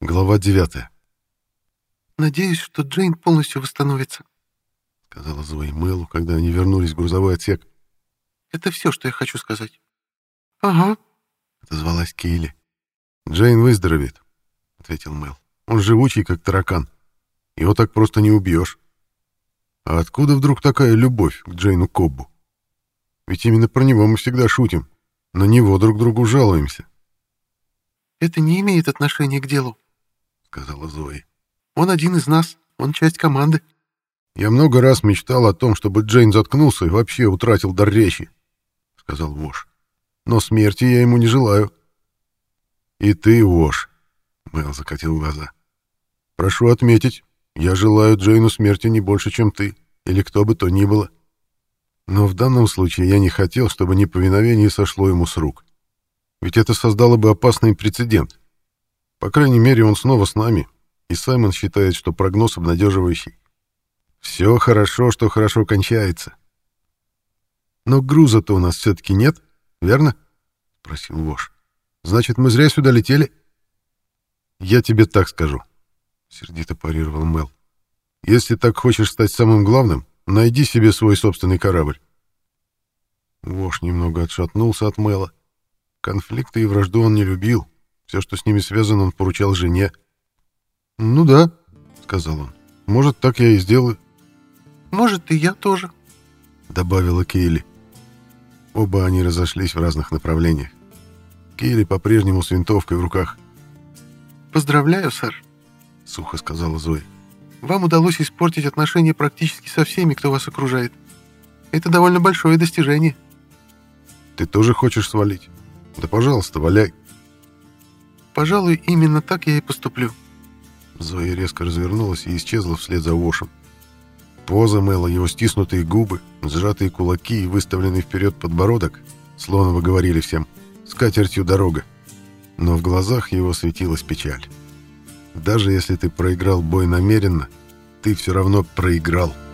Глава 9. «Надеюсь, что Джейн полностью восстановится», — сказала Зои Мэлу, когда они вернулись в грузовой отсек. «Это все, что я хочу сказать». «Ага», — отозвалась Кейли. «Джейн выздоровеет», — ответил Мэл. «Он живучий, как таракан. Его так просто не убьешь». «А откуда вдруг такая любовь к Джейну Коббу? Ведь именно про него мы всегда шутим. На него друг другу жалуемся». «Это не имеет отношения к делу», — сказала Зои. «Он один из нас, он часть команды». «Я много раз мечтал о том, чтобы Джейн заткнулся и вообще утратил дар речи», — сказал Вош. «Но смерти я ему не желаю». «И ты, Вош», — Мэл закатил глаза. «Прошу отметить, я желаю Джейну смерти не больше, чем ты, или кто бы то ни было. Но в данном случае я не хотел, чтобы неповиновение сошло ему с рук. Ведь это создало бы опасный прецедент. По крайней мере, он снова с нами, и Саймон считает, что прогноз обнадеживающий. Все хорошо, что хорошо кончается. Но груза-то у нас все-таки нет, верно? — спросил Вош. Значит, мы зря сюда летели? Я тебе так скажу, — сердито парировал Мел. Если так хочешь стать самым главным, найди себе свой собственный корабль. Вош немного отшатнулся от Мела. Конфликты и вражду он не любил. Все, что с ними связано, он поручал жене. «Ну да», — сказал он. «Может, так я и сделаю». «Может, и я тоже», — добавила Кейли. Оба они разошлись в разных направлениях. Кейли по-прежнему с винтовкой в руках. «Поздравляю, сэр», — сухо сказала Зоя. «Вам удалось испортить отношения практически со всеми, кто вас окружает. Это довольно большое достижение». «Ты тоже хочешь свалить?» Да, пожалуйста, валяй. Пожалуй, именно так я и поступлю. Зоя резко развернулась и исчезла вслед за Вошем. Поза Мэла, его стиснутые губы, сжатые кулаки и выставленный вперед подбородок, словно говорили всем, с катертью дорога. Но в глазах его светилась печаль. Даже если ты проиграл бой намеренно, ты все равно проиграл. —